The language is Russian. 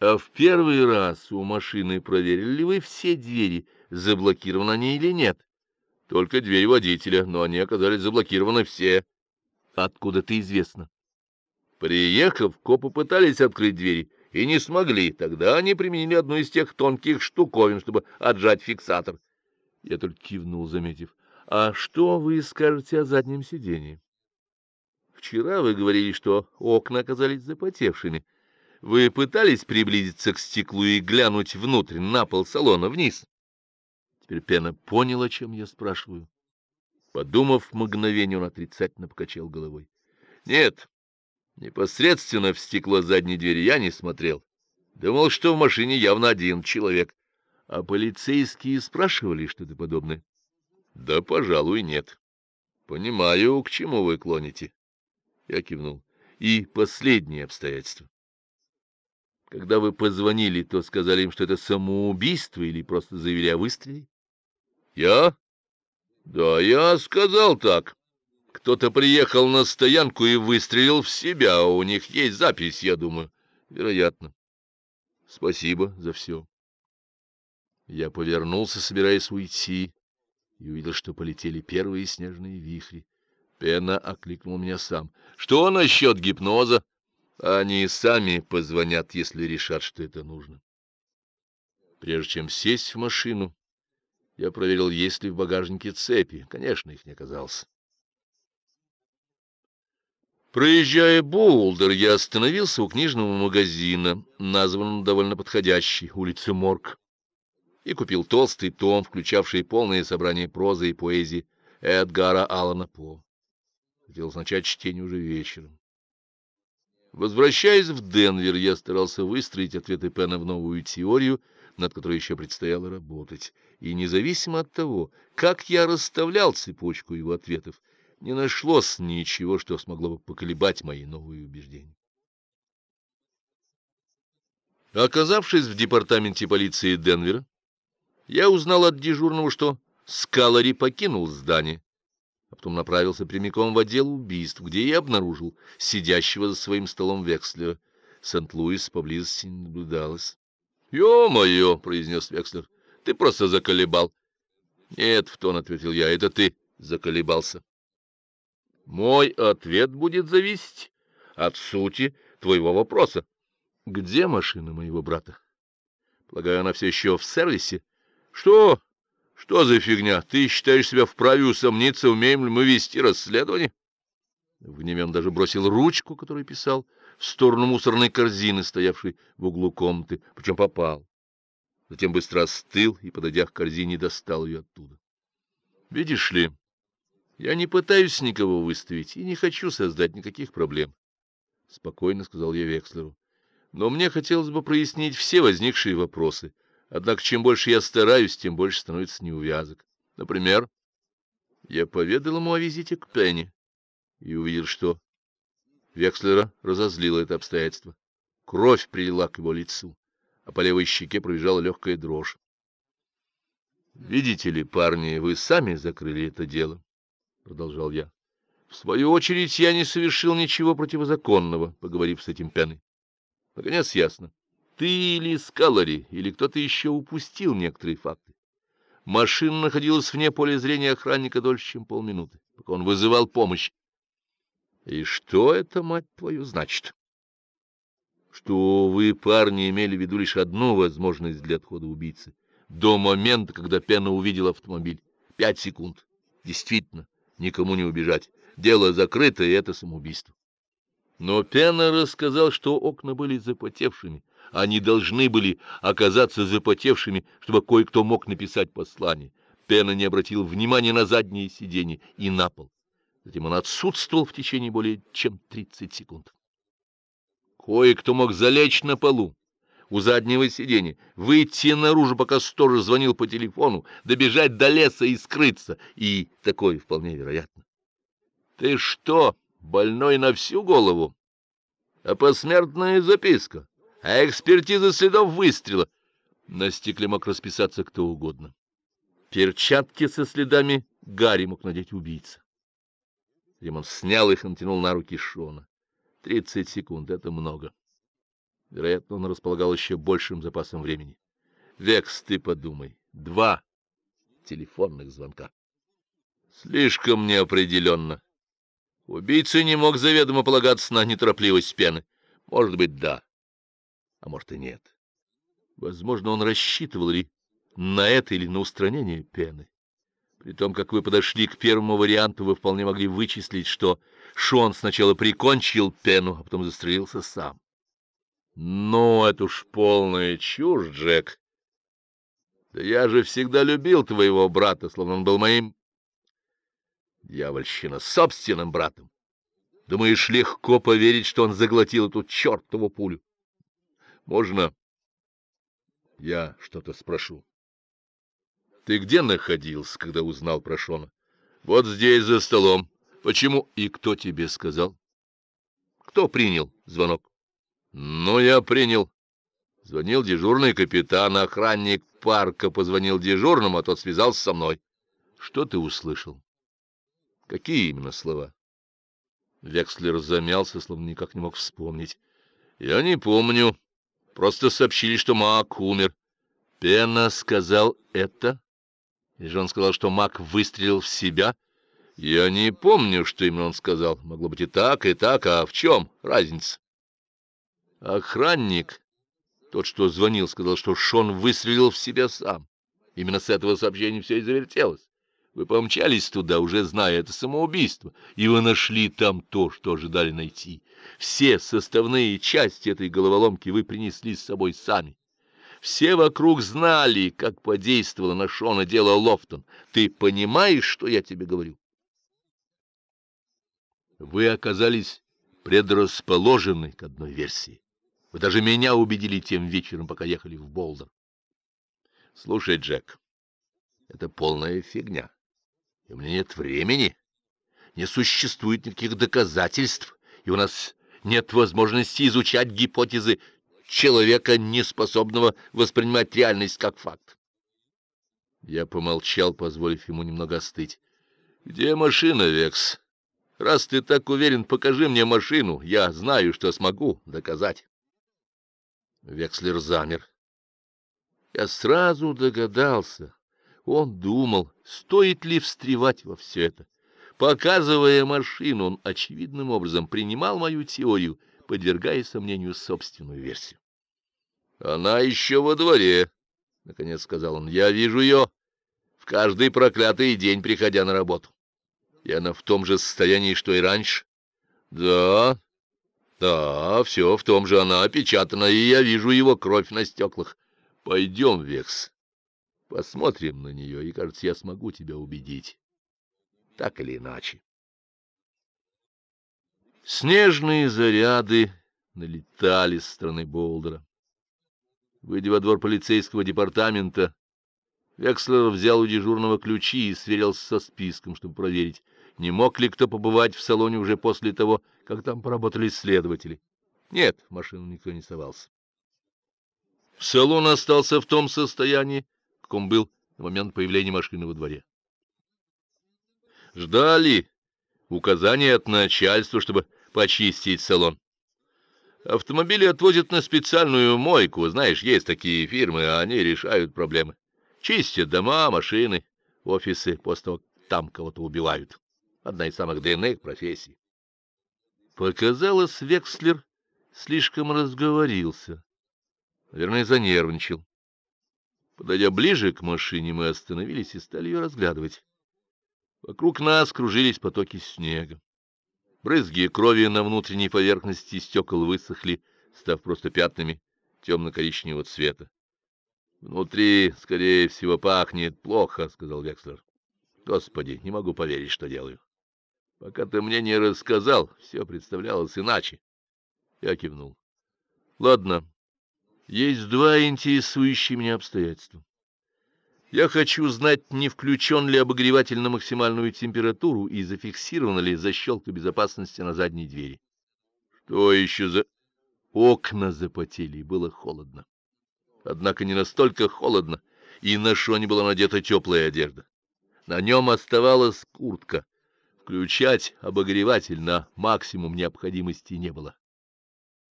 А в первый раз у машины проверили ли вы все двери, заблокированы они или нет? Только дверь водителя, но они оказались заблокированы все. Откуда-то известно. Приехав, копы пытались открыть двери и не смогли. Тогда они применили одну из тех тонких штуковин, чтобы отжать фиксатор. Я только кивнул, заметив. А что вы скажете о заднем сидении? Вчера вы говорили, что окна оказались запотевшими. Вы пытались приблизиться к стеклу и глянуть внутрь, на пол салона, вниз? Теперь Пена понял, о чем я спрашиваю. Подумав мгновение, он отрицательно покачал головой. — Нет, непосредственно в стекло задней двери я не смотрел. Думал, что в машине явно один человек. А полицейские спрашивали что-то подобное? — Да, пожалуй, нет. — Понимаю, к чему вы клоните. Я кивнул. — И последнее обстоятельство. Когда вы позвонили, то сказали им, что это самоубийство или просто заявили о выстреле? Я? Да, я сказал так. Кто-то приехал на стоянку и выстрелил в себя. У них есть запись, я думаю. Вероятно. Спасибо за все. Я повернулся, собираясь уйти, и увидел, что полетели первые снежные вихри. Пена окликнул меня сам. — Что насчет гипноза? — они сами позвонят, если решат, что это нужно. Прежде чем сесть в машину, я проверил, есть ли в багажнике цепи. Конечно, их не оказалось. Проезжая Боулдер, я остановился у книжного магазина, названного довольно подходящей, улицы Морг, и купил толстый том, включавший полное собрание прозы и поэзии Эдгара Аллана По. Хотел начать чтение уже вечером. Возвращаясь в Денвер, я старался выстроить ответы Пена в новую теорию, над которой еще предстояло работать. И независимо от того, как я расставлял цепочку его ответов, не нашлось ничего, что смогло бы поколебать мои новые убеждения. Оказавшись в департаменте полиции Денвера, я узнал от дежурного, что Скалари покинул здание а потом направился прямиком в отдел убийств, где и обнаружил сидящего за своим столом Векслера. Сент-Луис поблизости не наблюдалось. — Ё-моё! — произнес Векслер. — Ты просто заколебал. — Нет, — в тон ответил я, — это ты заколебался. — Мой ответ будет зависеть от сути твоего вопроса. Где машина моего брата? Полагаю, она все еще в сервисе? — Что? Что за фигня? Ты считаешь себя вправе усомниться, умеем ли мы вести расследование? В гневе он даже бросил ручку, которую писал, в сторону мусорной корзины, стоявшей в углу комнаты, причем попал. Затем быстро остыл и, подойдя к корзине, достал ее оттуда. — Видишь ли, я не пытаюсь никого выставить и не хочу создать никаких проблем, — спокойно сказал я Векслеру. — Но мне хотелось бы прояснить все возникшие вопросы — Однако, чем больше я стараюсь, тем больше становится неувязок. Например, я поведал ему о визите к Пенни и увидел, что Векслера разозлило это обстоятельство. Кровь прилила к его лицу, а по левой щеке пробежала легкая дрожь. — Видите ли, парни, вы сами закрыли это дело, — продолжал я. В свою очередь, я не совершил ничего противозаконного, поговорив с этим Пенни. Наконец, ясно. Ты или Скалари, или кто-то еще упустил некоторые факты. Машина находилась вне поля зрения охранника дольше, чем полминуты, пока он вызывал помощь. И что это, мать твою, значит? Что вы, парни, имели в виду лишь одну возможность для отхода убийцы. До момента, когда Пена увидел автомобиль. Пять секунд. Действительно, никому не убежать. Дело закрыто, и это самоубийство. Но Пена рассказал, что окна были запотевшими, они должны были оказаться запотевшими, чтобы кое-кто мог написать послание. Пена не обратил внимания на заднее сиденье и на пол. Затем он отсутствовал в течение более чем 30 секунд. Кое-кто мог залечь на полу у заднего сиденья, выйти наружу, пока сторож звонил по телефону, добежать до леса и скрыться, и такое вполне вероятно. — Ты что, больной на всю голову? А посмертная записка? А экспертиза следов выстрела. На стекле мог расписаться кто угодно. Перчатки со следами Гарри мог надеть убийца. Римон снял их и натянул на руки Шона. Тридцать секунд — это много. Вероятно, он располагал еще большим запасом времени. Векс, ты подумай, два телефонных звонка. Слишком неопределенно. Убийца не мог заведомо полагаться на неторопливость пены. Может быть, да, а может и нет. Возможно, он рассчитывал ли на это или на устранение пены. При том, как вы подошли к первому варианту, вы вполне могли вычислить, что Шон сначала прикончил пену, а потом застрелился сам. Ну, это уж полная чушь, Джек. Да я же всегда любил твоего брата, словно он был моим... Дьявольщина, собственным братом. Думаешь, легко поверить, что он заглотил эту чертову пулю? Можно я что-то спрошу? Ты где находился, когда узнал про Шона? Вот здесь, за столом. Почему и кто тебе сказал? Кто принял звонок? Ну, я принял. Звонил дежурный капитан, охранник парка позвонил дежурному, а тот связался со мной. Что ты услышал? Какие именно слова? Векслер замялся, словно никак не мог вспомнить. Я не помню. Просто сообщили, что Мак умер. Пена сказал это? Или же он сказал, что Мак выстрелил в себя? Я не помню, что именно он сказал. Могло быть и так, и так, а в чем разница? Охранник, тот, что звонил, сказал, что Шон выстрелил в себя сам. Именно с этого сообщения все и завертелось. Вы помчались туда, уже зная это самоубийство, и вы нашли там то, что ожидали найти. Все составные части этой головоломки вы принесли с собой сами. Все вокруг знали, как подействовало на Шона дело Лофтон. Ты понимаешь, что я тебе говорю? Вы оказались предрасположены к одной версии. Вы даже меня убедили тем вечером, пока ехали в Болдер. Слушай, Джек, это полная фигня. И у меня нет времени. Не существует никаких доказательств, и у нас нет возможности изучать гипотезы человека, неспособного воспринимать реальность как факт. Я помолчал, позволив ему немного остыть. — Где машина, Векс? Раз ты так уверен, покажи мне машину. Я знаю, что смогу доказать. Векслер замер. Я сразу догадался. Он думал, стоит ли встревать во все это. Показывая машину, он очевидным образом принимал мою теорию, подвергая сомнению собственную версию. — Она еще во дворе, — наконец сказал он. — Я вижу ее в каждый проклятый день, приходя на работу. И она в том же состоянии, что и раньше. — Да, да, все в том же она опечатана, и я вижу его кровь на стеклах. Пойдем, Векс. Посмотрим на нее, и, кажется, я смогу тебя убедить. Так или иначе. Снежные заряды налетали с стороны Болдера. Выйдя во двор полицейского департамента, Векслер взял у дежурного ключи и сверился со списком, чтобы проверить, не мог ли кто побывать в салоне уже после того, как там поработали следователи. Нет, в машину никто не совался. Салон остался в том состоянии, каком был на момент появления машины во дворе. Ждали указания от начальства, чтобы почистить салон. Автомобили отвозят на специальную мойку. Знаешь, есть такие фирмы, а они решают проблемы. Чистят дома, машины, офисы, после того, там кого-то убивают. Одна из самых длинных профессий. Показалось, Векслер слишком разговорился. Наверное, занервничал. Подойдя ближе к машине, мы остановились и стали ее разглядывать. Вокруг нас кружились потоки снега. Брызги крови на внутренней поверхности стекол высохли, став просто пятнами темно-коричневого цвета. — Внутри, скорее всего, пахнет плохо, — сказал Векслер. — Господи, не могу поверить, что делаю. Пока ты мне не рассказал, все представлялось иначе. Я кивнул. — Ладно, есть два интересующие меня обстоятельства. Я хочу знать, не включен ли обогреватель на максимальную температуру и зафиксирована ли защелка безопасности на задней двери. Что еще за... Окна запотели, и было холодно. Однако не настолько холодно, и на Шоне была надета теплая одежда. На нем оставалась куртка. Включать обогреватель на максимум необходимости не было.